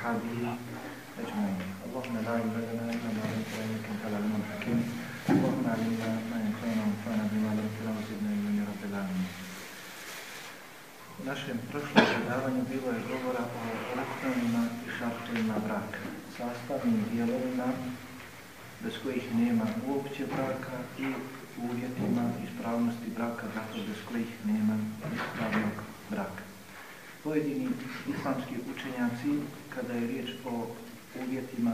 وأصحابه أجمعين اللهم لا علم لنا إلا ما علمتنا إنك أنت العليم الحكيم اللهم علمنا ما ينفعنا وانفعنا بما علمتنا وزدنا علما يا رب العالمين U našem prošlom predavanju bilo je govora o ruknovima i šartovima braka, sastavnim dijelovima bez kojih nema uopće braka i uvjetima ispravnosti braka, dakle bez kojih nema ispravnog braka. Pojedini islamski učenjaci, kada je riječ o uvjetima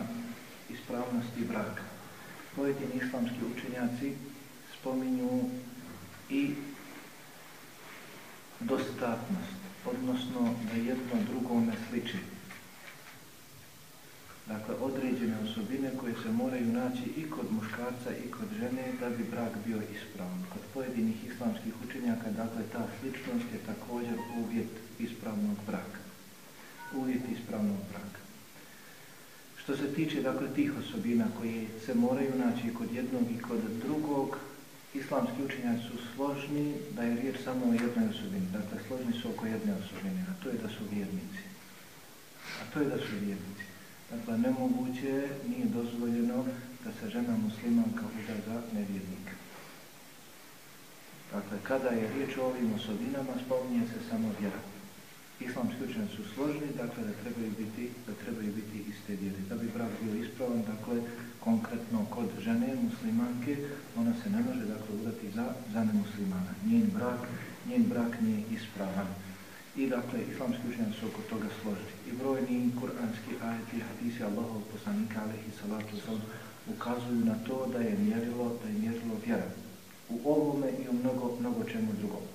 ispravnosti braka, pojedini islamski učenjaci spominju i dostatnost, odnosno da jedno drugome sliči. Dakle, određene osobine koje se moraju naći i kod muškarca i kod žene da bi brak bio ispravan. Kod pojedinih islamskih učenjaka, dakle, ta sličnost je također uvjet ispravnog braka. Uvjet ispravnog braka. Što se tiče, dakle, tih osobina koje se moraju naći kod jednog i kod drugog, islamski učenjaci su složni da je riječ samo o jednoj osobini. Dakle, složni su oko jedne osobine, a to je da su vjernici. A to je da su vjernici. Dakle, nemoguće nije dozvoljeno da se žena muslimanka uda za nevjernika. Dakle, kada je riječ o ovim osobinama, spominje se samo vjera. Islamski učenjaci su složni, dakle, da trebaju biti, da trebaju biti iste vjere. Da bi brak bio ispravan, dakle, konkretno kod žene muslimanke, ona se ne može, dakle, udati za, za nemuslimana. Njen brak, njen brak nije ispravan. I dakle, islamski učenjaci su oko toga složiti. I brojni kuranski ajeti, hadisi Allahov poslanika, alaihi salatu sallam, ukazuju na to da je mjerilo, da je mjerilo vjera. U ovome i u mnogo, mnogo čemu drugom.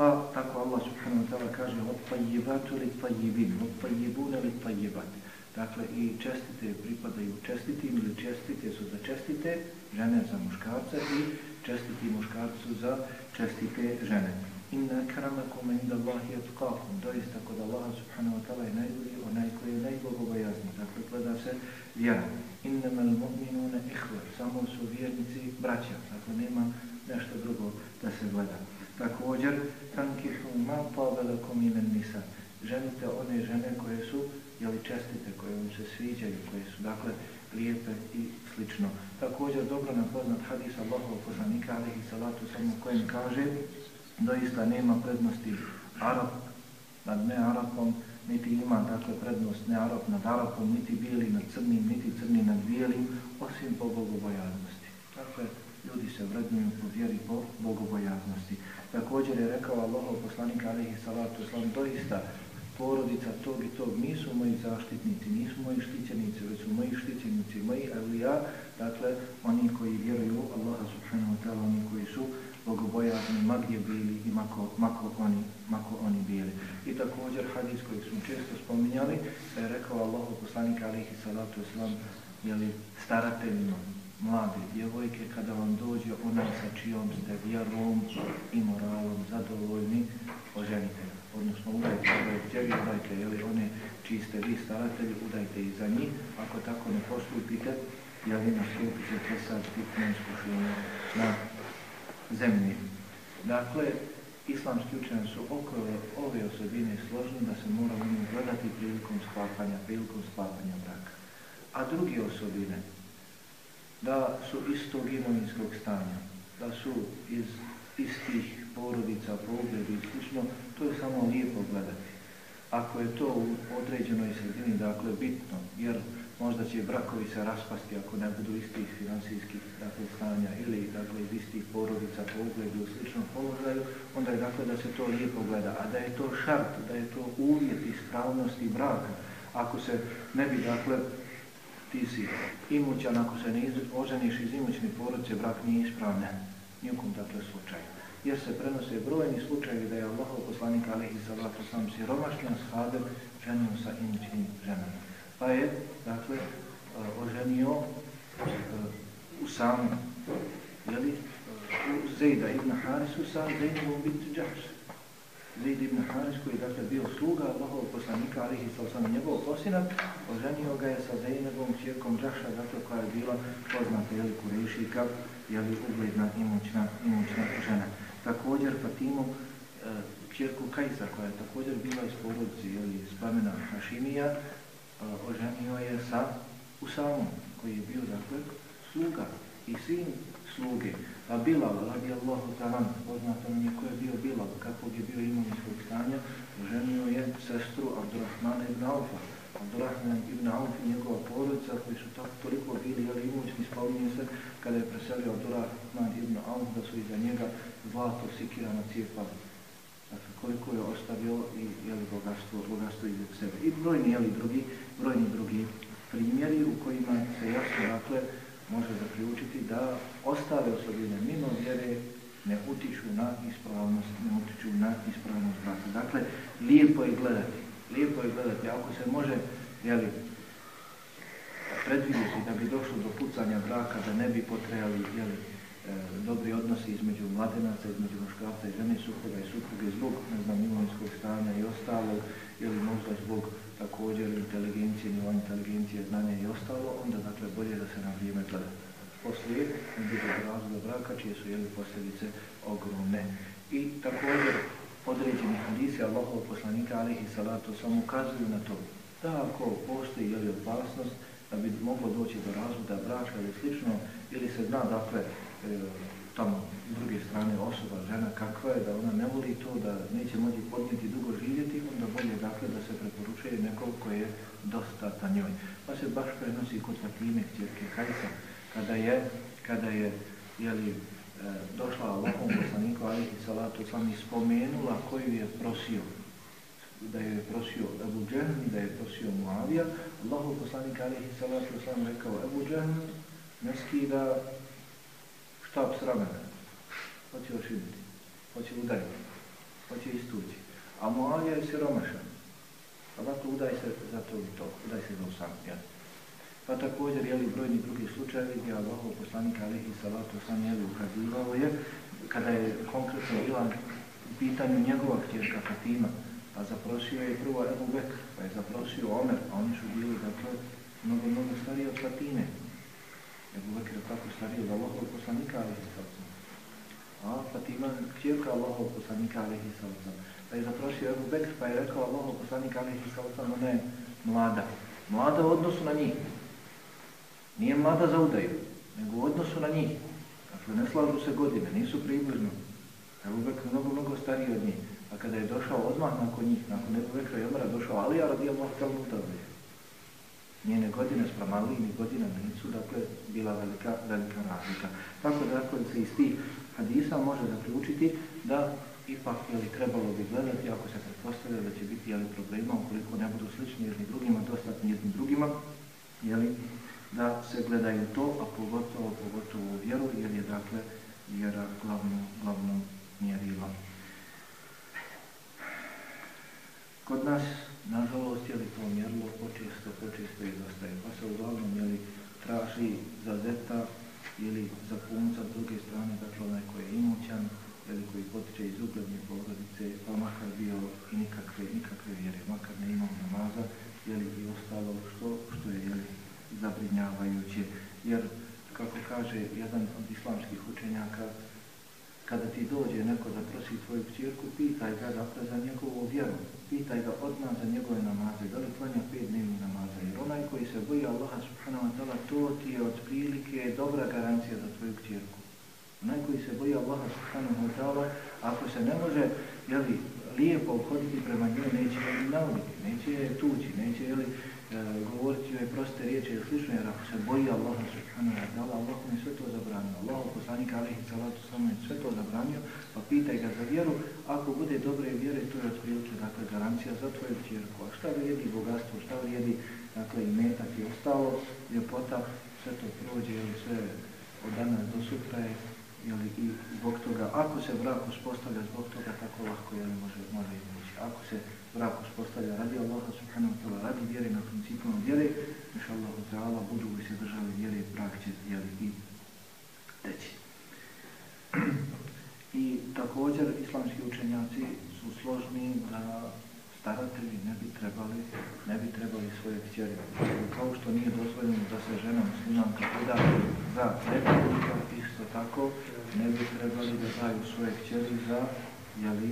Pa tako Allah subhanahu wa ta'ala kaže od tajibatu li tajibin, od tajibuna li tajibat. Dakle, i čestite pripadaju čestitim ili čestite su za čestite, žene za muškarca i čestiti muškarcu za čestite žene. Inna karamakum inda Allahi atqakum. Doista kod Allah subhanahu wa ta'ala je najbolji onaj koji je najbogobojazni. Dakle, gleda se vjera. Innamal mu'minuna ihvar. Samo su vjernici braća. Dakle, nema nešto drugo da se gleda. Također, tankihu ma pavelakum imen nisa. Ženite one žene koje su jeli čestite, koje vam se sviđaju, koje su dakle lijepe i slično. Također dobro nam poznat hadis Allahov poslanika alaihi salatu samo kojem kaže doista nema prednosti Arab nad ne Arapom, niti ima dakle prednost ne Arab nad Arapom, niti bijeli nad crnim, niti crni nad bijelim, osim po bogobojaznosti. Dakle, ljudi se vrednuju po vjeri po bogobojaznosti. Također je rekao Allahov poslanik alaihi salatu islam, doista porodica tog i tog nisu moji zaštitnici, nisu moji štićenici, već su moji štićenici, moji ja, dakle, oni koji vjeruju Allaha subhanahu ta'ala, oni koji su bogobojazni, ma gdje bili i mako, mako, oni, mako oni bili. I također hadis koji smo često spominjali, je rekao Allahu poslanik alaihi salatu islam, jeli starateljima, mlade djevojke, kada vam dođe ona sa čijom ste vjerom i moralom zadovoljni, oženite. Odnosno, udajte ove djevi, udajte jeli, one čiji ste vi staratelji, udajte i za njih. Ako tako ne postupite, jeli nastupit ćete sad pitno iskušenje na zemlji. Dakle, islamski učenje su oko ove osobine složni da se mora u njih gledati prilikom sklapanja, prilikom sklapanja braka. A druge osobine, da su istog imovinskog stanja, da su iz istih porodica, po ugledu i slično, to je samo lijepo gledati. Ako je to u određenoj sredini, dakle, bitno, jer možda će brakovi se raspasti ako ne budu istih finansijskih dakle, stanja ili dakle, iz istih porodica po ugledu u sličnom položaju, onda je dakle da se to lijepo gleda. A da je to šart, da je to uvjet ispravnosti braka, ako se ne bi dakle ti si imućan, ako se ne oženiš iz imućne porodice, brak nije ispravljen. Nijekom dakle slučaju. Jer se prenose brojni slučajevi da je Allahov poslanik alihi salatu sam siromašnjan shadem ženio sa imućnim ženama. Pa je, dakle, oženio u samu, jeli, u Zejda ibn Harisu sa Zejdom bit Džahš. Zaid ibn Haris koji je dakle bio sluga alihi sallam njegov posinat, oženio ga je sa Zeynevom čirkom Džaša, dakle koja je bila poznata jeli Kurešika, jeli ugledna imućna, imućna žena. Također Fatimu, e, čirku Kajsa koja je također bila iz porodici, jeli iz plamena Hašimija, oženio je sa Usamom, koji je bio, dakle, sluga i sin sluge. A Bilal, radi Allahu talan, poznato nam je ko je bio Bilal, kakvog je bio imovinskog stanja, oženio je sestru Abdurrahmana ibn Aufa. Abdurrahman ibn Auf i njegova porodica koji su tako toliko bili, ali imovinski spominje se, kada je preselio Abdurrahman ibn Auf, da su iza njega zlato sikirano cijepali. Dakle, koliko je ostavio i jeli, bogatstvo, bogatstvo iza sebe. I brojni, jeli, drugi, brojni drugi primjeri u kojima se jasno, dakle, može zaključiti da ostale osobine mimo vjere ne utiču na ispravnost, ne utiču na ispravnost braka. Dakle, lijepo je gledati, lijepo je gledati, ako se može, jeli, predvidjeti da bi došlo do pucanja braka, da ne bi potrejali, jeli, e, dobri odnosi između mladenaca, između muškarca i žene, supruga i supruge, zbog, ne znam, imovinskog stanja i ostalo, ili možda zbog također inteligencije, nivo inteligencije, znanja i ostalo, onda dakle bolje da se na vrijeme gleda. Poslije bude razloga braka, čije su jeli posljedice ogromne. I također određeni hadisi Allahov poslanika alihi salatu sam ukazuju na to da ako postoji jeli opasnost da bi moglo doći do razvoda braka ili slično, ili se zna dakle e, tamo s druge strane osoba, žena kakva je, da ona ne voli to, da neće moći podnijeti dugo živjeti, onda bolje dakle da se preporučuje neko ko je dosta njoj. Pa se baš prenosi kod Fatime, kćerke Kajsa, kada je, kada je jeli, e, došla Allahom poslaniku alihi salatu sam i spomenula koju je prosio da je prosio Ebu Džehm da je prosio Muavija, Allahov poslanik alihi salatu sam rekao Ebu Džehm ne skida štab s ramena. Hoće ošiniti, hoće udariti, hoće istući. A Moavija je siromašan. Pa dakle udaj se za to i to, udaj se za osam. Ja. Pa također, jeli brojni drugi slučajevi gdje Allahov poslanik alihi salatu sam jeli ukazivao je, kada je konkretno bila u pitanju njegova htješka Fatima, pa zaprosio je prvo Ebu Bekr, pa je zaprosio Omer, a oni su bili, dakle, mnogo, mnogo stariji od Fatime. Ebu Bekr je tako stariji od Allahov poslanika, alihi sallam. A Fatima, kćerka Allahov poslanika, alihi sallam. Pa je zaprosio Ebu Bekr, pa je rekao Allahov poslanika, alihi sallam, ona je mlada. Mlada u odnosu na njih. Nije mlada za udaju, nego u odnosu na njih. Dakle, ne slažu se godine, nisu približno. Ebu Bekr mnogo, mnogo stariji od njih. A kada je došao odmah nakon njih, nakon Ebu Bekra i Omara, došao Alija radijallahu ta'ala njene godine sprem Alijinih godina nisu, dakle, bila velika, velika razlika. Tako da, dakle, se iz tih hadisa može zaključiti da ipak, jeli, trebalo bi gledati, ako se pretpostavlja da će biti, jeli, problema, ukoliko ne budu slični jedni drugima, dostatni jednim drugima, jeli, da se gledaju to, a pogotovo, pogotovo vjeru, jer je, dakle, vjera glavno, glavno mjerilo. Kod nas Nažalost, je li to mjerilo počesto, počesto izostaje. Pa se uglavnom, je li, traži za zeta ili za punca druge strane, dakle onaj koji je imućan, ili koji potiče iz uglednje porodice, pa makar bio i nikakve, nikakve vjere, makar ne imao namaza, li i ostalo što, što je, li zabrinjavajuće. Jer, kako kaže jedan od islamskih učenjaka, kada ti dođe neko da prosi tvoju kćerku, pitaj ga dakle za njegovu vjeru, pitaj ga odmah za njegove namaze, da li klanja pet dnevnih namaza, jer onaj koji se boji Allaha subhanahu wa ta'ala, to ti je od prilike dobra garancija za tvoju kćerku. Onaj koji se boji Allaha subhanahu wa ta'ala, ako se ne može, jeli, lijepo obhoditi prema njoj, neće je nauditi, neće je tući, neće, jeli, E, govoriti joj proste riječi ili slično, jer ako se boji Allaha subhanahu wa ta'ala, Allah mi sve to zabranio. Allah poslanika alihi salatu je sve to zabranio, pa pitaj ga za vjeru, ako bude dobre vjere, to je otprilike garancija za tvoju vjerku. A šta vrijedi bogatstvo, šta vrijedi dakle, i metak i ostalo, ljepota, sve to prođe, ili sve od danas do sutra je, jeli, i zbog toga, ako se brak uspostavlja zbog toga, tako lahko jeli, može, može ići. Ako se brak uspostavlja radi Allaha subhanahu wa ta'ala, radi vjere na principima vjere, inša Allah ta'ala, budu li se držali vjere, brak će jeli, i teći. I također islamski učenjaci su složni da staratelji ne bi trebali, ne bi trebali svoje kćeri. Kao što nije dozvoljeno da se žena muslimanka preda za nekoliko, isto tako ne bi trebali da daju svoje kćeri za jeli,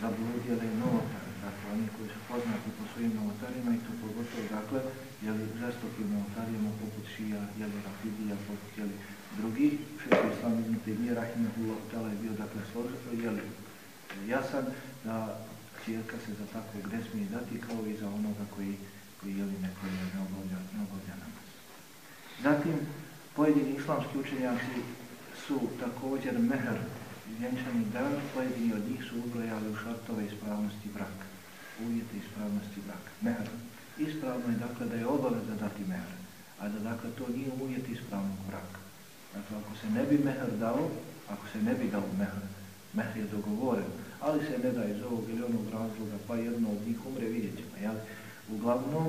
zabludjele novotare, dakle oni koji su poznati po svojim novotarima i to pogotovo, dakle, jeli žestokim novotarijama poput šija, jeli rafidija, poput jeli drugih, šeho islam ibn Taymiyyah rahimahullah tala je bio, dakle, složito, jeli jasan da čijeka se za takvog ne smije dati kao i za onoga koji, koji jeli neko je obavlja namaz. Zatim, pojedini islamski učenjaci su također mehr vjenčani dan, pojedini od njih su ubrojali u šartove ispravnosti braka, uvjete ispravnosti braka, mehr. Ispravno je dakle da je obaveza dati mehr, a da dakle to nije uvjet ispravnog braka. Dakle, ako se ne bi mehr dao, ako se ne bi dao mehr, mehr je dogovoren, ali se ne da iz ovog ili onog razloga, pa jedno od njih umre, vidjet ćemo, jel? Uglavnom,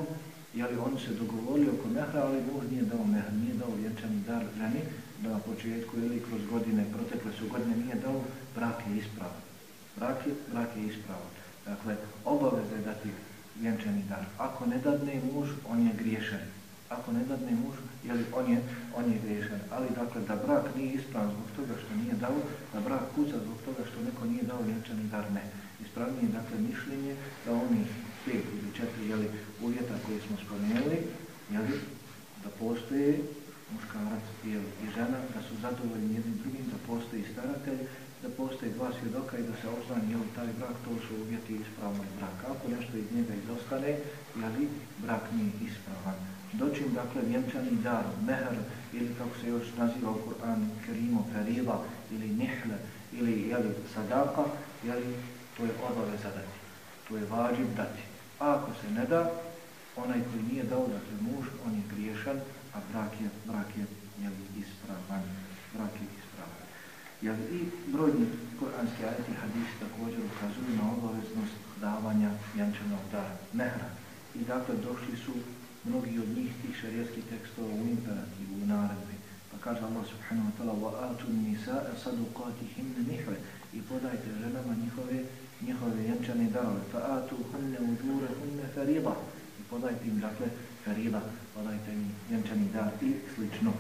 jeli oni se dogovorili oko mehra, ali muž nije dao mehr, nije dao vjenčani dar ženi, na početku ili kroz godine, protekle su godine, nije dao, brak je ispravan. Brak je, brak je ispravan. Dakle, obaveza je dati vjenčani dar. Ako ne dadne muž, on je griješan. Ako ne dadne muž, jeli, on, je, on je griješan. Ali dakle, da brak nije ispravan zbog toga što nije dao, da brak kuca zbog toga što neko nije dao vjenčani dar, ne. Ispravnije je dakle mišljenje da oni pet ili četiri jeli, uvjeta koje smo spomenuli, jeli, da postoje muškarac i žena, da su zadovoljni jednim drugim, da postoji staratelj, da postoji dva svjedoka i da se obznani jel taj brak, to su uvjeti ispravnog braka. Ako nešto iz njega izostane, jeli brak nije ispravan. Dočim, dakle, vjenčani dar, mehr, ili kako se još naziva u Kur'anu, kerimo, ferila, ili nihle, ili jeli, sadaka, jeli, to je obaveza dati. To je vađiv dati. A ako se ne da, onaj koji nije dao, dakle muž, on je griješan, a brak je, brak je jel, ispravan. Brak je ispravan. Jel, I brojni kuranski ajeti hadisi također ukazuju na obaveznost davanja jančanog dara, mehra. I dakle došli su mnogi od njih tih šarijetskih tekstova u imperativu, u naredbi. Pa kaže Allah subhanahu wa ta'ala وَآتُ النِّسَاءَ صَدُقَاتِهِمْ نِحْوَ I podajte ženama njihove, njihove jančane darove. فَآتُهُنَّ وُجُورَهُنَّ فَرِيضًا I podajte im, dakle, farida, podajte im vjenčani dar i slično.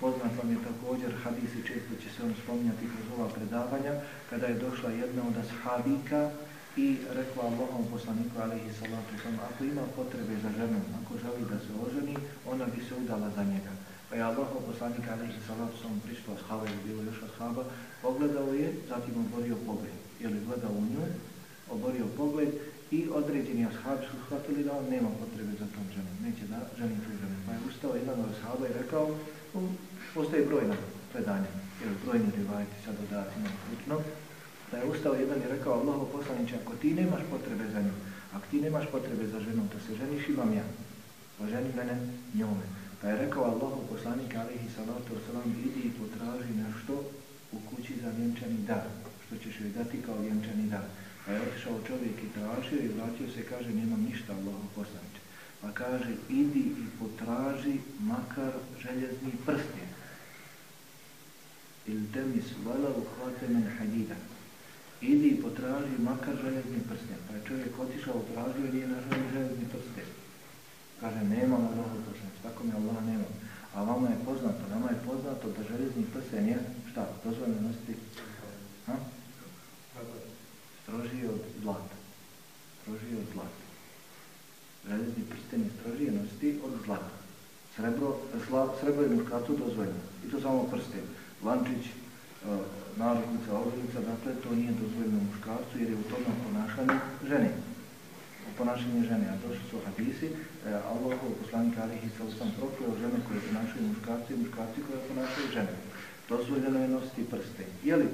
Poznat vam je također hadis i često će se on spominjati kroz ova predavanja, kada je došla jedna od ashabika i rekla Allahom poslaniku alaihi salatu sam, ako ima potrebe za ženom, ako želi da se oženi, ona bi se udala za njega. Pa je Allahom poslanik alaihi salatu sam prišlo ashaba je bilo još ashaba, pogledao je, zatim oborio pogled. Je li gledao u nju, oborio pogled i određeni ashabi su shvatili da on nema potrebe za tom ženom, neće da ženi tu ženu. Pa je ustao jedan od i rekao, postoje brojna predanja, jer brojni rivajti sa dodacima slično, da je ustao jedan i rekao, Allaho poslaniće, ako ti nemaš potrebe za njom, ako ti nemaš potrebe za ženom, da se ženiš, imam ja. Pa ženi mene njome. Pa je rekao Allaho poslanik, alihi salatu wasalam, idi i potraži nešto u kući za vjenčani dar, što ćeš joj dati kao vjenčani dar. Pa je otišao čovjek i tražio i vratio se i kaže nemam ništa Allahu poslaniče. Pa kaže idi i potraži makar željezni prsten. Ili temis valav men hadida. Idi i potraži makar željezni prsten. Pa je čovjek otišao, tražio i nije našao željezni prsten. Kaže nemam Allahu poslaniče, tako mi Allah nema. A vama je poznato, nama je poznato da željezni prsten je šta? Dozvoljeno nositi? Ha? strožije od zlata. Strožije od zlata. Željezni prsten je strožije nositi od zlata. Srebro, sla, srebro je muškarcu dozvoljeno. I to samo prsten. Lančić, naruknica, ovdjenica, dakle, to nije dozvoljeno muškarcu jer je u tome ponašanje žene. Ponašanje žene. A došli su hadisi, e, Allahov poslanik Alihi sa ustam prokleo žene koje ponašaju muškarci i muškarci koje ponašaju žene. Dozvoljeno je nositi prsten. Je li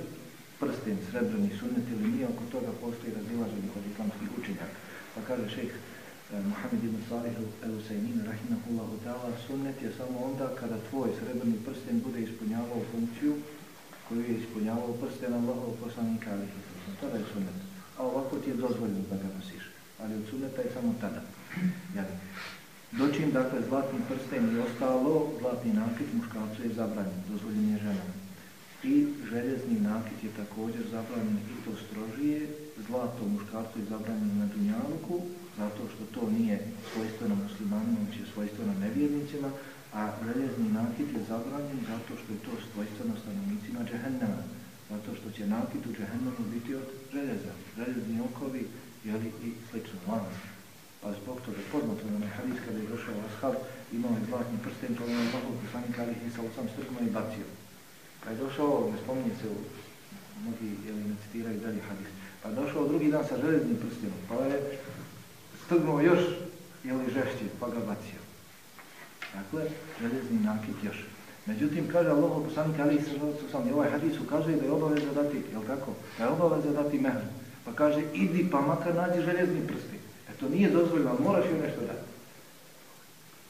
prsten srebrni sunnet ili nije, oko toga postoji razilaženje kod islamskih učenjaka. Pa kaže šejh eh, Muhammed ibn Salih el-Usaymin, rahimahullahu ta'ala, sunnet je samo onda kada tvoj srebrni prsten bude ispunjavao ispunjavao prsten Allahov poslanika alihi Tada je sunnet. A ovako ti je dozvoljeno da ga nosiš. Ali od sunneta je samo tada. Jeli. Dočim, dakle, zlatni prsten i ostalo, zlatni nakit muškarcu je zabranjen, dozvoljen je ženama. I željezni nakit je također zabranjen i to strožije. Zlato muškarcu je zabranjeno na dunjaluku, zato što to nije svojstveno muslimanima, već je svojstveno nevjernicima, a željezni nakit je zabranjen zato što je to svojstveno stanovnicima džehennema. Zato što će nakit u džehennemu biti od željeza. Željezni znakovi, jeli, i slično, lanac. Pa zbog toga poznato je onaj hadis kada je došao ashab, imao je zlatni prsten, pa je Allahov poslanik Ali i sam strgno i bacio. Pa je došao, ne spominje se, mnogi jeli, ne citiraju dalje hadis, pa je došao drugi dan sa železnim prstenom, pa je strgnuo još jeli, žešće, pa ga bacio. Dakle, železni nakit još. Međutim, kaže Allah poslanik Ali i ovaj hadis ukazuje da je obaveza dati, jel tako? Da je obaveza dati mehr. Pa kaže, idi pa makar nađi željezni prsti. E to nije dozvoljeno, ali moraš joj nešto dati.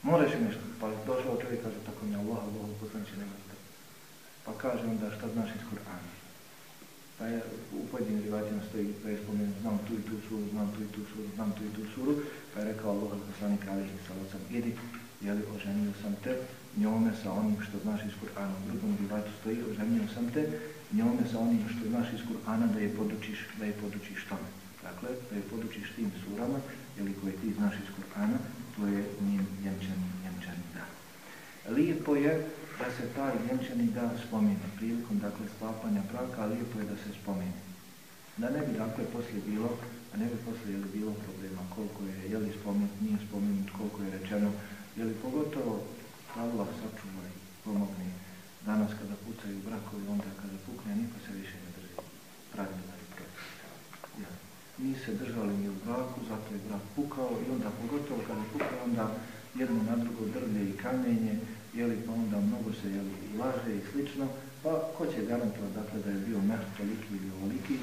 Moraš joj nešto. Pa došao čovjek kaže, tako mi Allah, Allah poslanik nema to. Pa kaže onda šta znaš iz Kur'ana. Pa je u pojedinim rivatima stoji, pa je spomenuo, znam tu i tu suru, znam tu i tu suru, znam tu i tu suru. Pa je rekao Allah poslanik Ali sam, idi, jeli oženio sam te, njome sa onim što znaš iz Kur'ana. U drugom rivatu stoji, oženio sam te, njome sa onim što znaš iz Kur'ana da je podučiš, da je podučiš tome. Dakle, da je podučiš tim surama, ili koje ti znaš iz Kur'ana, to je njim vjenčani, vjenčani dan. Lijepo je da se taj vjenčani dan spomine prilikom dakle, sklapanja braka, lijepo je da se spomine. Da ne bi dakle poslije bilo, da ne bi poslije bilo problema koliko je, je li spomenut, nije spomenut, koliko je rečeno, je li pogotovo Allah sačuvaj, pomogne. Danas kada pucaju brakovi, onda kada pukne, niko se više ne drži pravila i propisa. Ja. Mi se držali mi u braku, zato je brak pukao i onda pogotovo kada pukne, onda jedno na drugo drvlje i kamenje, jeli, pa onda mnogo se jeli, laže i slično, pa ko će garantovati dakle, da je bio mehr toliki ili ovoliki,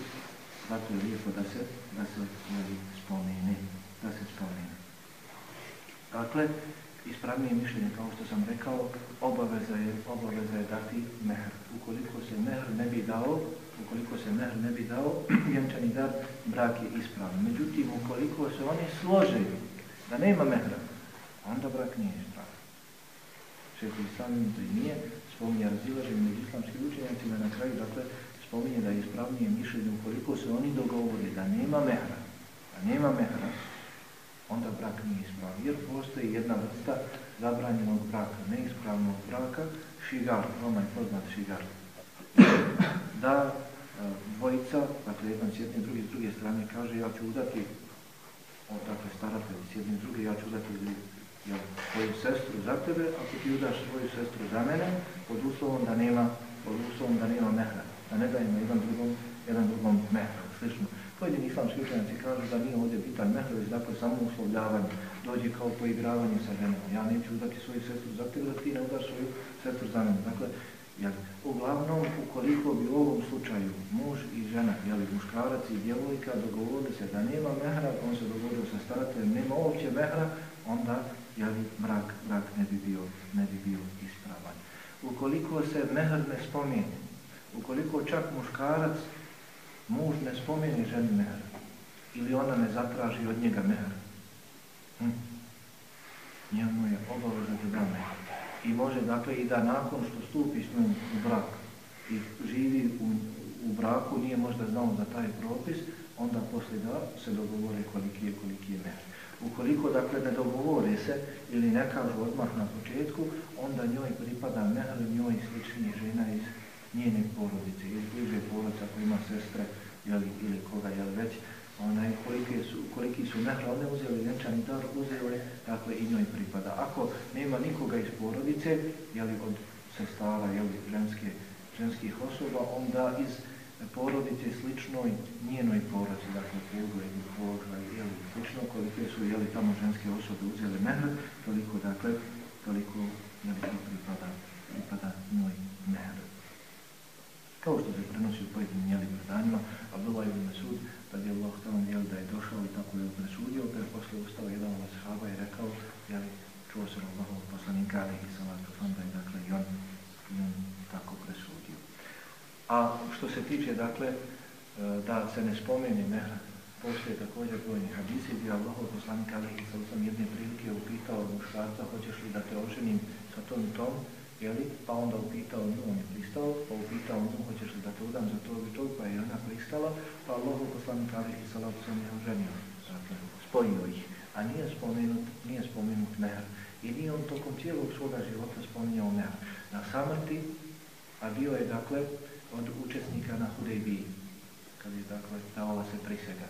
zato je lijepo da se, da se jeli, spomeni, da se spomeni. Dakle, ispravnije mišljenje, kao što sam rekao, obaveza je, obaveza je dati mehr. Ukoliko se mehr ne bi dao, ukoliko se mehr ne bi dao, vjenčani dar, brak je ispravan. Međutim, ukoliko se oni slože da nema mehra, onda brak nije ispravan. Šeho samim to i nije, spominje razilaženje među islamskim učenjacima na kraju, dakle, spominje da je ispravnije mišljenje ukoliko se oni dogovori da nema mehra, da nema mehra, onda brak nije ispravan. Jer postoji jedna vrsta zabranjenog braka, neispravnog braka, šigar, vama je poznat šigar. Da e, dvojica, dakle jedan s jedne, drugi s druge strane kaže ja ću udati, o, dakle staratelj s jedne druge, ja ću udati ja, svoju sestru za tebe, ako ti udaš svoju sestru za mene, pod uslovom da nema, pod uslovom da nema mehra, da ne dajemo jedan drugom, jedan drugom mehra, slično. Pojedini islamski učenjaci kažu da nije ovdje bitan mehr, već dakle samo uslovljavanje. Dođe kao poigravanje sa ženom. Ja neću udati svoju sestru za tebe, da ti ne udaš svoju sestru za mene. Dakle, jel, uglavnom, ukoliko bi u ovom slučaju muž i žena, jel, muškarac i djevojka dogovorili se da nema mehra, on se dogovorio sa starateljem, nema uopće mehra, onda jel, brak, brak ne bi bio, ne bi bio ispravan. Ukoliko se mehr ne spomeni, ukoliko čak muškarac muž ne spomeni ženi mehr ili ona ne zatraži od njega mehr, hm? njemu je obaveza da da mehr. I može dakle i da nakon što stupi s njom u brak i živi u, u braku, nije možda znao za taj propis, onda poslije da se dogovore koliki je, koliki je mehr. Ukoliko dakle ne dogovore se ili ne kažu odmah na početku, onda njoj pripada mehr, njoj slični žena iz njene porodice ili bliže porodice ako ima sestre jeli, ili koga jel već onaj, koliki su, koliki su mehr, one uzeli vjenčani dar, uzeli, dakle i njoj pripada. Ako nema nikoga iz porodice, jeli od sestara, jeli ženske, ženskih osoba, onda iz porodice sličnoj njenoj porodici, dakle pogledu, položaj, jeli slično, kolike su jeli tamo ženske osobe uzeli mehr, toliko dakle, toliko jeli pripada, pripada njoj mehr. Kao što se prenosi u pojedinim jeli predanjima, Abdullah ibn Mesud, radi Allah tamo jeli da je došao i tako je presudio, pa je posle ustao jedan od sahaba i rekao, jeli, čuo sam Allahov poslanika, ali i sam da je dakle i on, i on tako presudio. A što se tiče, dakle, e, da se ne spomeni mehra, postoje također brojni hadisi gdje Allahov poslanika, ali i salatu jedne prilike upitao muškarca, hoćeš li da te oženim sa tom i tom, jeli? pa onda upitao nju, on je pristao, pa upitao nju, hoćeš li da te udam za to i to, pa je ona pristala, pa Allahu poslanik alihi salatu sam je oženio, dakle, spojio ih, a nije spomenut, nije spomenut mehr. I nije on tokom cijelog svoga života spominjao mehr. Na samrti, a bio je, dakle, od učesnika na Hudejbiji, kad je, dakle, davala se prisega.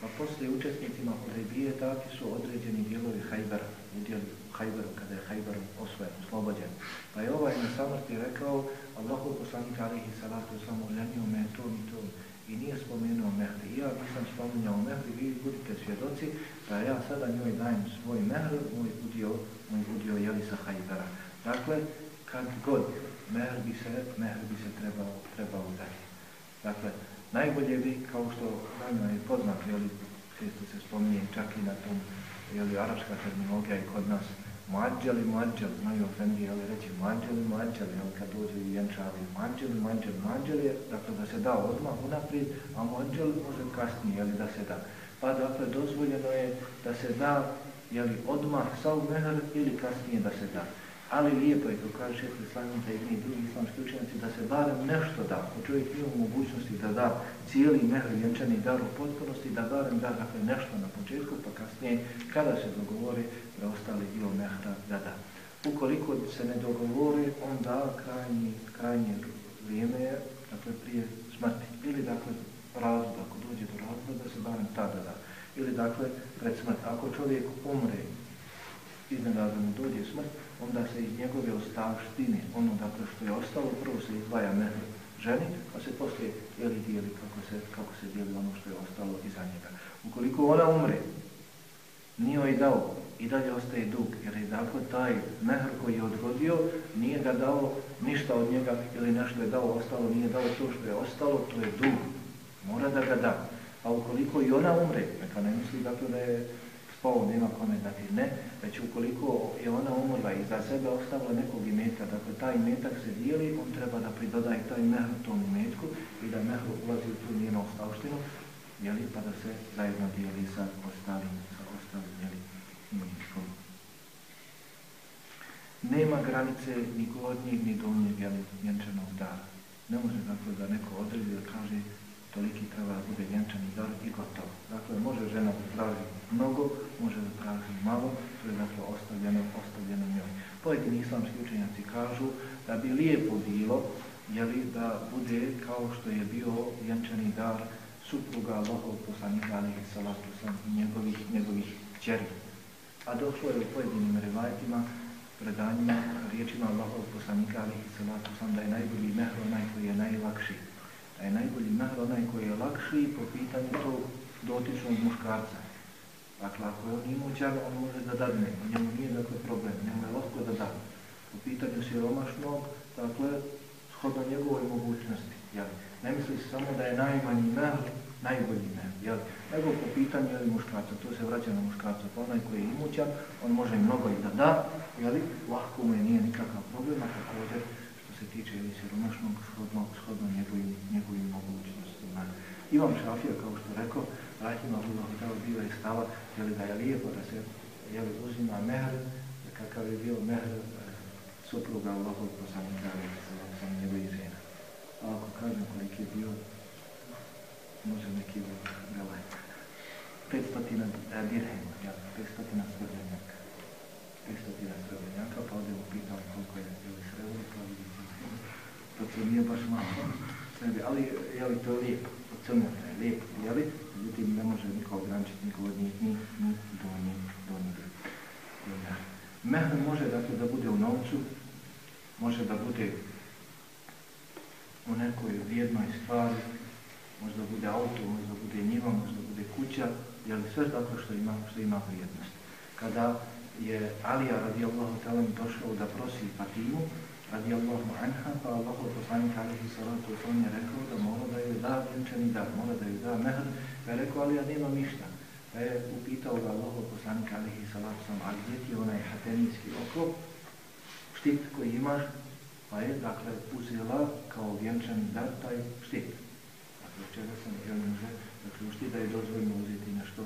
Pa poslije učesnicima Hudejbije dati su određeni dijelovi Hajbera, udjeli u Hajberu, kada je Hajber osvojen, oslobođen. Pa je ovaj na samrti rekao, Allahu poslanik alihi salatu samo ženio me to i to i nije spomenuo Mehri. I ja nisam spominjao Mehri, vi budite svjedoci da ja sada njoj dajem svoj Mehr, moj udio, moj udio jeli sa Hajbera. Dakle, kad god Mehr bi se, Mehr bi se trebao, trebao dati. Dakle, Najbolje bi, kao što nama je poznat, jeli, često se spominje čak i na tom, jeli, arapska terminologija i kod nas, muadžali, muadžali, znaju ofendi, jeli, reći muadžali, muadžali, jeli, kad dođu i vjenčavi, muadžali, muadžali, muadžali je, dakle, da se da odmah unaprijed, a muadžali može kasnije, jeli, da se da. Pa, dakle, dozvoljeno je da se da, jeli, odmah mehar ili kasnije da se da. Ali lijepo je, to kaže šest islamita i drugi islamski učenjaci, da se barem nešto da. Ako čovjek u mogućnosti da da cijeli mehr vjenčani dar u potpunosti, da barem da dakle, nešto na početku, pa kasnije, kada se dogovori, ostali dio mehra da da. Ukoliko se ne dogovori, onda krajnji, krajnje vrijeme je, dakle, prije smrti. Ili, dakle, razlog, ako dođe do razloga, da se barem tada da. Ili, dakle, pred smrt. Ako čovjek umre, mu dođe smrt, onda se iz njegove ostavštine, ono dakle što je ostalo, prvo se izdvaja mehr ženi, pa se poslije jeli dijeli kako se, kako se dijeli ono što je ostalo iza njega. Ukoliko ona umre, nije joj dao i dalje ostaje dug, jer je dakle taj mehr koji je odgodio, nije ga dao ništa od njega ili nešto je dao ostalo, nije dao to što je ostalo, to je dug. Mora da ga da. A ukoliko i ona umre, neka ne misli dakle da je spao, nema kome dati, ne, već ukoliko je ona umrla i za sebe ostavila nekog imeta, dakle taj imetak se dijeli, on treba da pridodaje taj mehr tom imetku i da mehr ulazi u tu njenu ostavštinu, jeli, pa da se zajedno dijeli sa ostalim, sa ostalim, jeli, imetkom. Nema granice ni gornjeg ni donjeg, jeli, vjenčanog dara. Ne može dakle da neko odredi da kaže toliki treba da bude vjenčani dar i gotovo. Dakle, može žena da traži mnogo, može da traži malo, to je dakle ostavljeno, ostavljeno njoj. Pojedini islamski učenjaci kažu da bi lijepo bilo jeli, da bude kao što je bio vjenčani dar supruga Allahov poslanika alihi salatu sam i njegovih, njegovih čeri. A došlo je u pojedinim revajtima, predanjima, riječima Allahov poslanika alihi salatu sam da je najbolji mehr onaj koji je najlakši da je najbolji mehr onaj koji je lakši po pitanju tog dotičnog muškarca. Dakle, ako je on imućan, on može da dadne, njemu nije dakle problem, njemu je lako da da. Po pitanju siromašnog, dakle, shodno njegovoj mogućnosti. Jel? Ne misli samo da je najmanji mehr, najbolji mehr, jel? nego po pitanju jel, muškarca, to se vraća na muškarca, pa onaj koji je imućan, on može mnogo i da da, jel? lahko mu je nije nikakav problem, a također se tiče ili siromašnog shodno, shodno njegovim, njegovim mogućnostima. Imam Šafija, kao što rekao, Rahima Allah dao bio je stava, jeli da je lijepo da se jeli, uzima mehr, kakav je bio mehr e, supruga Allahov poslanika sa njegovih žena. A ako kažem koliki je bio, može neki velaj. 500 dirhema, ja, 500 srebrnjaka. 500 srebrnjaka, pa ovdje mu pitam koliko je ili srebrno, pa vidim to to nije baš malo. Ali, je li to lijepo, ocrnuto je lijepo, je li? Međutim, ne može niko ograničiti ni gornji, ni, ni donji, donji Mehr može dakle da bude u novcu, može da bude u nekoj vrijednoj stvari, možda bude auto, možda bude njiva, možda bude kuća, jel sve dakle što ima, vrijednost. Kada je Alija radijallahu talan došao da prosi Fatimu, radi Allahu anha, pa Allah poslanik alihi salatu wasalam je rekao da mora da joj da vjenčani dar, mora da joj da mehr, pa je rekao, ali ja nemam ništa. Pa je upitao ga Allah poslanik alihi salatu wasalam, a gdje ti onaj hatenijski oklop, štit koji imaš, pa je, dakle, uzela kao vjenčani dar taj štit. Dakle, čega sam dakle, u štita je dozvoljno uzeti nešto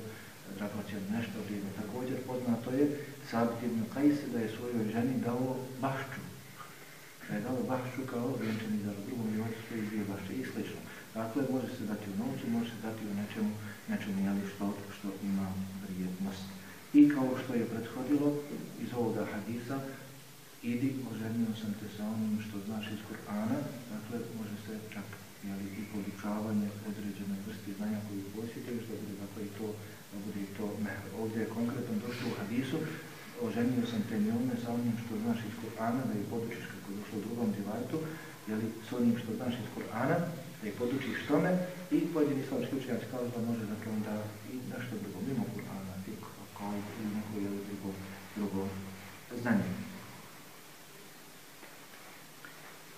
dragoćeno, nešto vrijedno. Također poznato je Sabit ibn Qais da je svojoj ženi dao bašču, da je dalo bašću kao vjenčani za drugom i očito i dvije bašće i slično. Dakle, može se dati u novcu, može se dati u nečemu, nečemu jeli što, što ima vrijednost. I kao što je prethodilo iz ovoga hadisa, idi, oženio sam te sa onim što znaš iz Kur'ana, dakle, može se čak jeli, i podučavanje određene vrste znanja koju posjetuješ, da bude dakle i to mehr. Ovdje je konkretno došlo u hadisu, oženio sam te njome sa onim što znaš iz Kur'ana, da ih podučiš kako je došlo u drugom divajtu, jeli, s onim što znaš iz Kur'ana, da ih podučiš tome i pojedini islamski učenjaci kao da može dakle onda i nešto drugo, mimo Kur'ana, kao i neko drugo, drugo znanje.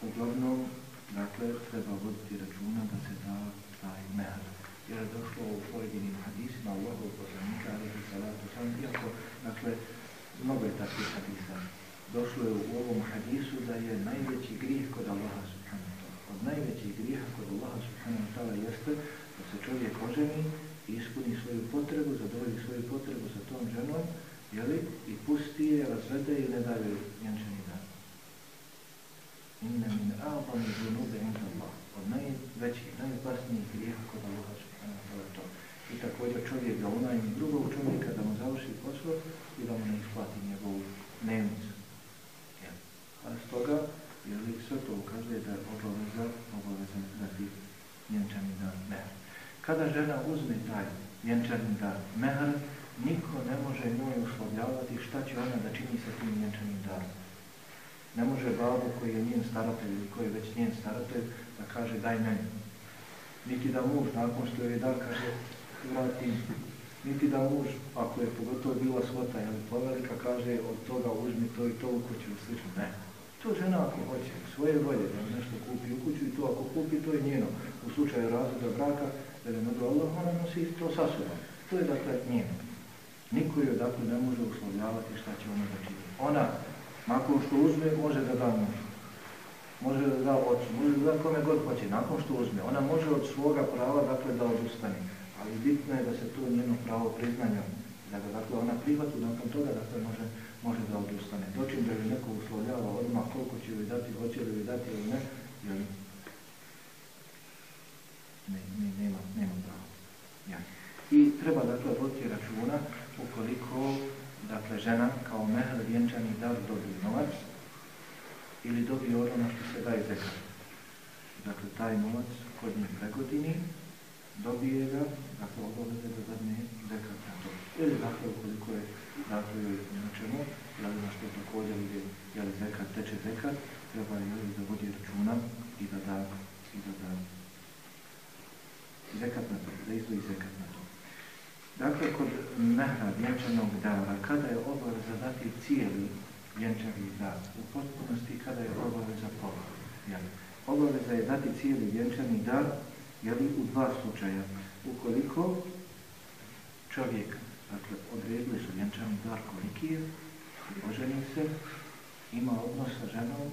Uglavnom, dakle, treba voditi računa da se da taj mehar. Jer je došlo u pojedinim hadisima Allahov poslanika, ali salatu sam, iako, dakle, mnogo je takvih hadisa. Došlo je u ovom hadisu da je najveći grijeh kod Allaha subhanahu wa. Od najvećih grijeha kod Allaha subhanahu wa jeste da se čovjek oženi i ispuni svoju potrebu, zadovolji svoju potrebu sa tom ženom, jeli, i pusti je, razvede i ne daje vjenčani dan. Inne min a'bani zunube inda Allah. Od najvećih, najopasnijih grijeha kod Allaha subhanahu. I također čovjek da unajmi drugog čovjeka da mu završi posao i da mu ne isplati njegovu dnevnicu. Ja. A s toga, li sve to ukazuje da je obaveza, obaveza da ti vjenčani dan mehr. Kada žena uzme taj vjenčani dan mehr, niko ne može njoj uslovljavati šta će ona da čini sa tim vjenčanim danom. Ne može babu koji je njen staratelj ili koji je već njen staratelj da kaže daj meni. Niti da muž nakon što je da kaže vrati niti da muž, ako je pogotovo bila svota ili povelika, kaže od toga uzmi to i to u kuću slično. Ne. To žena ako hoće, svoje volje da nešto kupi u kuću i to ako kupi, to je njeno. U slučaju razloga braka, da je među Allah, ona nosi to sa sobom. To je dakle njeno. Niko joj dakle ne može uslovljavati šta će ona da čini. Ona, nakon što uzme, može da da mužu. Može da da ocu, može da da kome god hoće. Nakon što uzme, ona može od svoga prava dakle da odustane ali bitno je da se to njeno pravo priznanja, da ga dakle ona prihvati, nakon toga dakle može, može da odustane. Dočim da joj neko uslovljava odmah koliko će joj dati, hoće li dati ili ne, jer ne, ne, nema, nema pravo. Ja. I treba dakle voditi računa ukoliko dakle žena kao mehr vjenčani dar dobije novac ili dobije ono što se daje zekat. Dakle, taj novac kod njih pregodini dobije ga, dakle obaveze da zadne zekat na to. Ili dakle ukoliko je dakle na čemu, radi na što također ide jel zekat, teče zekat, treba je da vodi računa i da da, i da da zekat na to, da izdvoji zekat na to. Dakle, kod mehra vjenčanog dara, kada je obaveza dati cijeli vjenčani dar, u potpunosti kada je obaveza pola. Jel? Obaveza je dati cijeli vjenčani dar jeli, u dva slučaja. Ukoliko čovjek, dakle, odredili su vjenčani dar koliki je, oženi se, ima odnos sa ženom,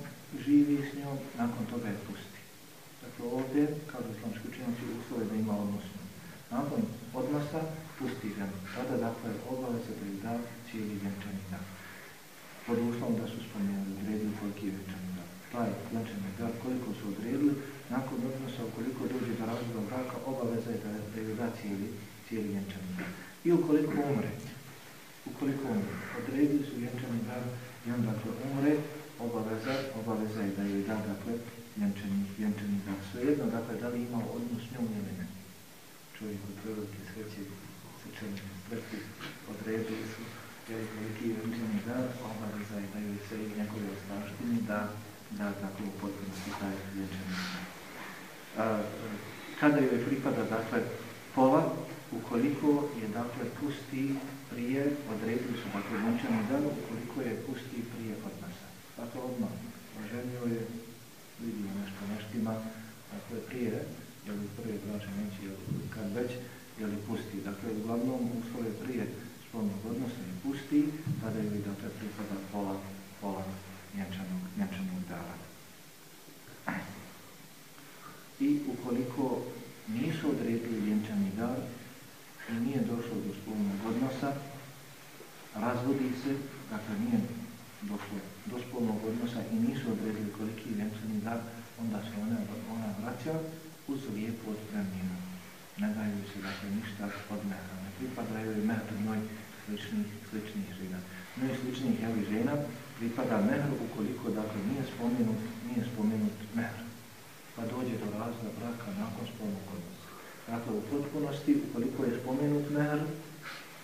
živi s njom, nakon toga je pusti. Dakle, ovdje, kao da islamski učenjaci, uslove da ima odnos. Nakon odnosa pusti ženu. Tada, dakle, obaveza da je da cijeli vjenčani dar. Pod uslovom da su spomenuli, odredili koliki je vjenčani dar. Taj vjenčani dar, koliko su odredili, nakon odnosa, ukoliko dođe do razloga braka, obaveza je da, da ju da cijeli, cijeli vjenčani dar. I ukoliko umre, ukoliko umre, odredili su vjenčani dar i on dakle umre, obaveza, obaveza je da ju da dakle vjenčani, vjenčani dar. Svejedno, dakle, da li ima odnos njom ili ne. Čovjek od velike sreće, srčane smrti, odredili su jer koliki je vjenčani dar, obaveza je da ju se i njegove ostaštine da, da dakle u potpunosti taj vjenčani dar kada joj pripada dakle pola, ukoliko je dakle pusti prije, odredili su dakle venčani dan, ukoliko je pusti prije odnosa. Dakle odmah, oženio je, vidimo nešto neštima, dakle prije, je li prije braća neće, kad već, je li pusti. Dakle, uglavnom uslov je prije spolnog odnosa i pusti, tada joj dakle pripada pola, pola njenčanog, dara i ukoliko nisu odredili vjenčani dar i nije došlo do spolnog odnosa, razvodi se, dakle nije došlo do spolnog odnosa i nisu odredili koliki je vjenčani dar, onda se ona, ona vraća uz lijepu otpremninu. Ne daju se dakle ništa od mehra, ne pripadaju i mehr njoj sličnih, sličnih žena. Njoj sličnih jeli žena pripada mehr ukoliko dakle nije spomenut, nije spomenut mehr pa dođe do razvoja braka nakon spolnog odnosa. Dakle, u potpunosti, ukoliko je spomenut mehr,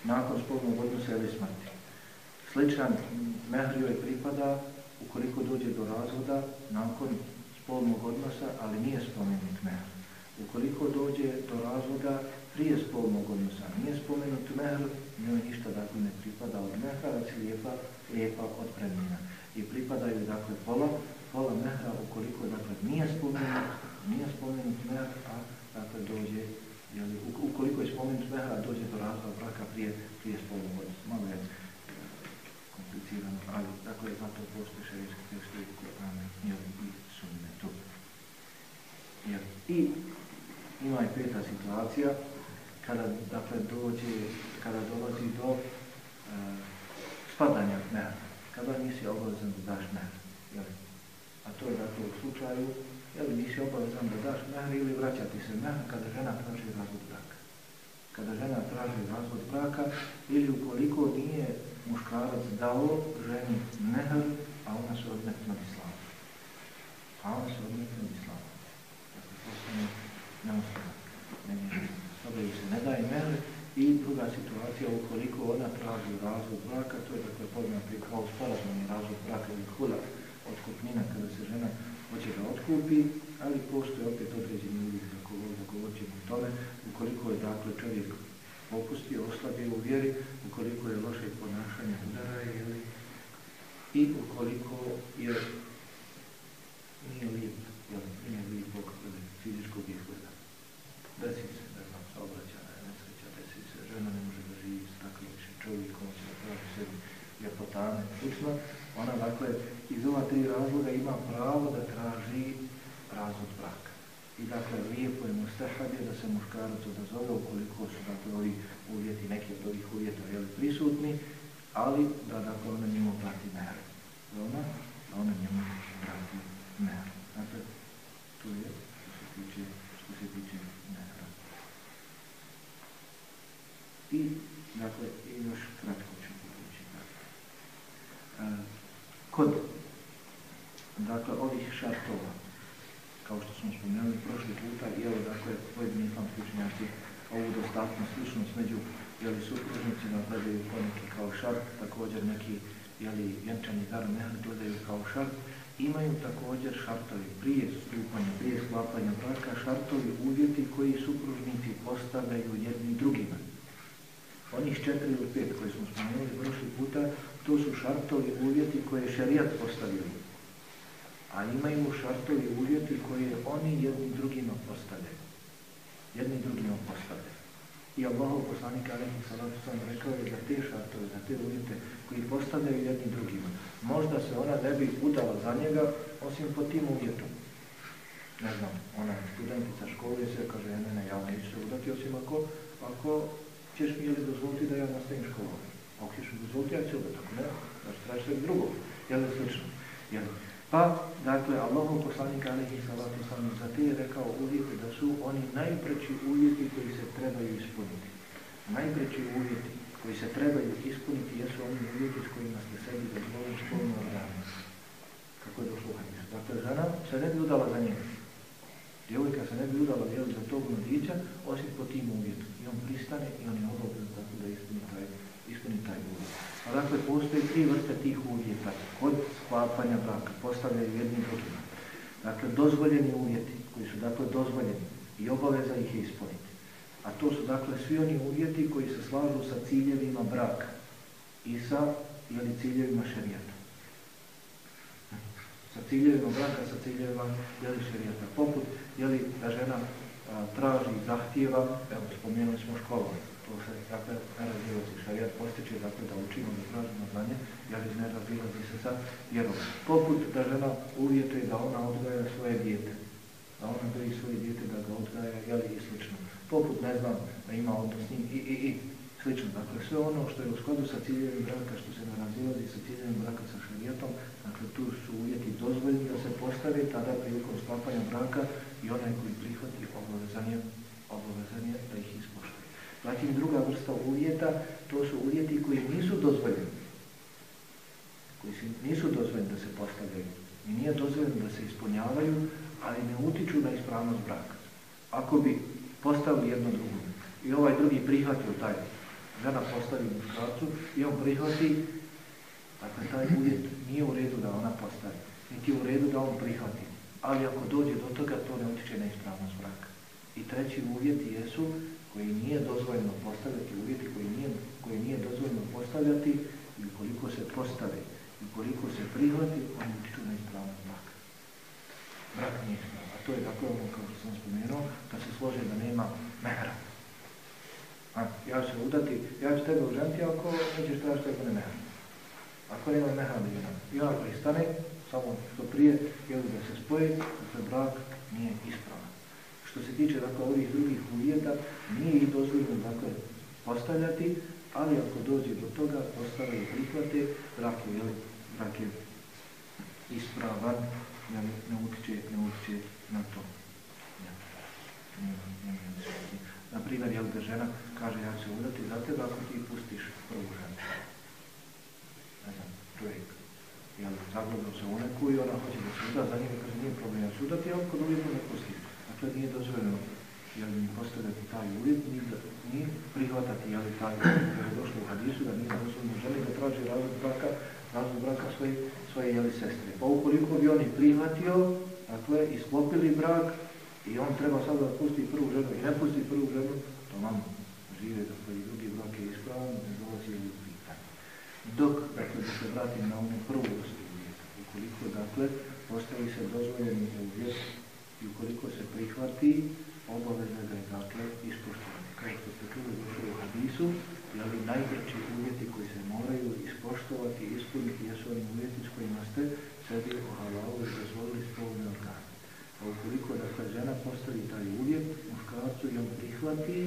nakon spolnog odnosa ili smrti. Sličan mehr joj pripada ukoliko dođe do razvoda nakon spolnog odnosa, ali nije spomenut mehr. Ukoliko dođe do razvoda prije spolnog odnosa, nije spomenut mehr, njoj ništa dakle ne pripada od mehra, već lijepa, lijepa odpremnina. I pripadaju dakle pola, pola mehra ukoliko dakle nije spomenut, nije spomenut mehr, a dakle dođe, jeli, ukoliko je spomenut mehra, dođe do razvoda braka prije, prije spolnog odnosa. Malo je komplicirano, ali dakle zato postoje šarijski tekstovi Kur'ana i sunnetu. I ima i peta situacija, kada dakle dođe, kada dolazi do uh, spadanja mehra, kada nisi obavezan da daš mehr, jel? A to je dakle u slučaju, jel nisi obavezan da daš mehr ili vraćati se mehr kada žena traži razvod braka. Kada žena traži razvod braka ili ukoliko nije muškarac dao ženi mehr, a ona se odmetna od islama. A ona se odmetna od islama. Dakle, neostavna. Ne, ne, ne stavljaju se ne daje mere i druga situacija ukoliko ona traži razvod braka, to je dakle poznati kao sporazumni razvod braka ili hula otkupnina kada se žena hoće da otkupi, ali postoje opet određeni uvijek za govorit ćemo o tome, ukoliko je dakle čovjek opustio, oslabio u vjeri, ukoliko je loše ponašanje udara ili i ukoliko je nije lijep, jel, nije lijepog fizičkog izgleda. Desi se žena ne može da živi s takvim čovjekom, će da traži sebi ljepotane ona dakle iz ova tri razloga ima pravo da traži razvod braka. I dakle lijepo je mustahab da se muškarac odazove ukoliko su dakle ovi uvjeti, neki od ovih uvjeta jeli, prisutni, ali da dakle ona njemu plati mer. Da ona, da ona njemu plati mer. Dakle, to je što se tiče, što se tiče I, dakle, još kratko ću povući. E, kod, dakle, ovih šartova, kao što smo spomenuli prošli puta, i evo, dakle, pojedini islamski učenjaci ovu dostatnu sličnost među jeli, supružnicima gledaju poneki kao šart, također neki jeli, vjenčani dar mehar gledaju kao šart, imaju također šartovi prije stupanja, prije sklapanja braka, šartovi uvjeti koji supružnici postavljaju jedni drugima. Onih četiri ili pet koje smo spomenuli prošli puta, to su šartovi uvjeti koje je šarijat postavio. A imaju šartovi uvjeti koje oni jednim drugima postavljaju. Jednim drugima postavljaju. I Allahov poslanik Aleyhi Salatu sam rekao je za te šartove, za te uvjete koji postavljaju jednim drugima. Možda se ona ne bi udala za njega osim po tim uvjetom. Ne znam, ona studentica škole se kaže, ne, ne, ja neću se udati osim ako, ako ćeš mi li dozvoliti da ja nastavim školu? Ako ćeš mi dozvoliti, ja ću tako ne, traži sve drugo, jel je slično? Jel? Pa, dakle, Allahov poslanik Alihi Salatu sam za te je rekao uvjeti da su oni najpreći uvjeti koji se trebaju ispuniti. Najpreći uvjeti koji se trebaju ispuniti jesu oni uvjeti s kojima ste sebi dozvolili spolno organu. Kako je došlo Dakle, žena se ne bi udala za njega. Djevojka se ne bi udala za tog mladića, osim po tim uvjetom. I on pristane i on je obavezan tako da ispuni taj, ispuni taj uvjet. A dakle, postoje tri vrste tih uvjeta kod sklapanja braka, postavljaju jedni drugima. Dakle, dozvoljeni uvjeti, koji su dakle dozvoljeni i obaveza ih je ispuniti. A to su dakle svi oni uvjeti koji se slažu sa ciljevima braka i sa jeli, ciljevima šerijata sa ciljevima braka, sa ciljevima jeli šerijata. Poput jeli da žena a, traži, zahtijeva, evo spomenuli smo školu, se dakle ne razilazi šarijat postiče, dakle da učimo da tražimo znanje, jeli ne razilazi se sa vjerom. Poput da žena uvjetuje da ona odgaja svoje dijete, da ona doji svoje dijete, da ga odgaja, jeli i slično. Poput, ne znam, da ima odnos s njim i, i, i slično. Dakle, sve ono što je u skladu sa ciljevim braka, što se ne razilazi sa ciljevim braka sa šarijatom, dakle, tu su uvjeti dozvoljeni da se postave tada prilikom sklapanja braka i onaj koji prihvati obavezan je, obavezan je da ih. Zatim druga vrsta uvjeta, to su uvjeti koji nisu dozvoljeni. Koji nisu dozvoljeni da se postavljaju. I nije dozvoljeno da se ispunjavaju, ali ne utiču na ispravnost braka. Ako bi postavili jedno drugo i ovaj drugi prihvatio taj žena postavi muškarcu i on prihvati, dakle taj uvjet nije u redu da ona postavi, niti je u redu da on prihvati. Ali ako dođe do toga, to ne utječe na ispravnost braka. I treći uvjeti jesu koji nije dozvoljeno postavljati, uvjeti koji nije, koji nije dozvoljeno postavljati i ukoliko se postave i ukoliko se prihvati, oni utječu na ispravnost braka. Brak nije ispravan. A to je dakle ono, kao što sam spomenuo, da se slože da nema mehra. A, ja ću se udati, ja ću tebe uženiti ako nećeš tražiti tebe ne mehra. Ako nema mehra da jedna. I ona pristane, samo što prije, jel da se spoje, dakle brak nije ispravan. Što se tiče dakle, ovih drugih uvjeta, nije ih dozvoljeno dakle, postavljati, ali ako dođe do toga, postave i prihvate, brak je, je ispravan, jel, ne utiče, ne utiče na to. Ja. Na primjer, jel da žena kaže ja ću udati za tebe ako ti pustiš prvu ženu. Ne znam, čovjek jel, zagledao se u neku i ona hoće da se uda, za njega kaže nije problem ja ću udati, ali kod uvjetno ne pusti. Dakle, nije dozvoljeno jel, ni postavljati taj uvjet, ni, ni prihvatati jel, taj uvjet, je došlo u hadisu da nije dozvoljeno želi da traži razvod braka, razvod braka svoje, svoje jeli, sestre. Pa ukoliko bi oni prihvatio, dakle, isklopili brak i on treba sada da pusti prvu ženu i ne pusti prvu ženu, to nam žive, dakle, i drugi brak je ispravan, ne dolazi u pitanje. Dok, dakle, da se vratim na onu prvu vrstu ukoliko, dakle, postavi se dozvoljeni uvjet i ukoliko se prihvati, obavezno ga je, dakle, ispoštovati. Kao što ste čuli u hadisu, ali najveći uvjeti koji se moraju ispoštovati ispuniti jesu oni uvjeti s kojima ste sebi u halalu i dozvolili spolne organe. A ukoliko dakle žena postavi taj uvjet, muškarcu i on prihvati,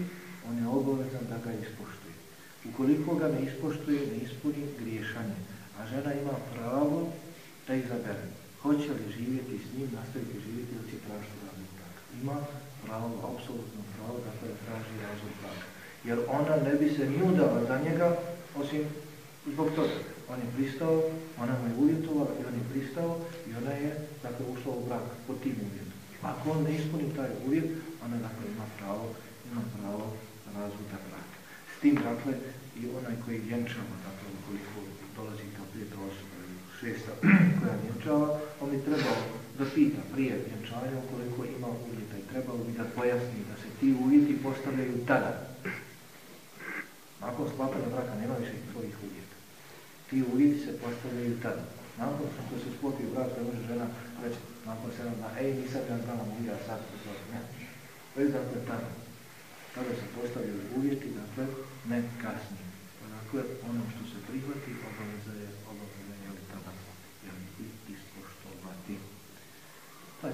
on je obavezan da ga ispoštuje. Ukoliko ga ne ispoštuje, ne ispuni griješanje, a žena ima pravo da izabere. Hoće li živjeti s njim, nastaviti živjeti ili će tražiti razvoj braka. Ima pravo, apsolutno pravo, dakle da traži razvoj braka jer ona ne bi se ni udala za njega, osim zbog toga. On je pristao, ona mu je uvjetovala i on je pristao i ona je dakle, ušla u brak pod tim uvjetom. Ako on ne ispuni taj uvjet, ona dakle, ima pravo, ima pravo razvuta braka. S tim, dakle, i onaj koji vjenčava, dakle, ukoliko dolazi kao peta osoba šesta koja vjenčava, on bi trebao da pita prije vjenčavanja ukoliko ima uvjeta i trebao bi da pojasni da se ti uvjeti postavljaju tada, nakon sklapanja braka nema više svojih uvjeta. Ti uvjeti se postavljaju tada. Nakon što se sklopi brak, da može žena reći nakon sedam dana, ej, nisam ja znala ja sad se zove. Ne. Već dakle tada. Tada se postavljaju uvjeti, dakle, ne kasnije. Dakle, ono što se prihvati, obaveza je, obaveza je, ali tada, jel, ispoštovati. Pa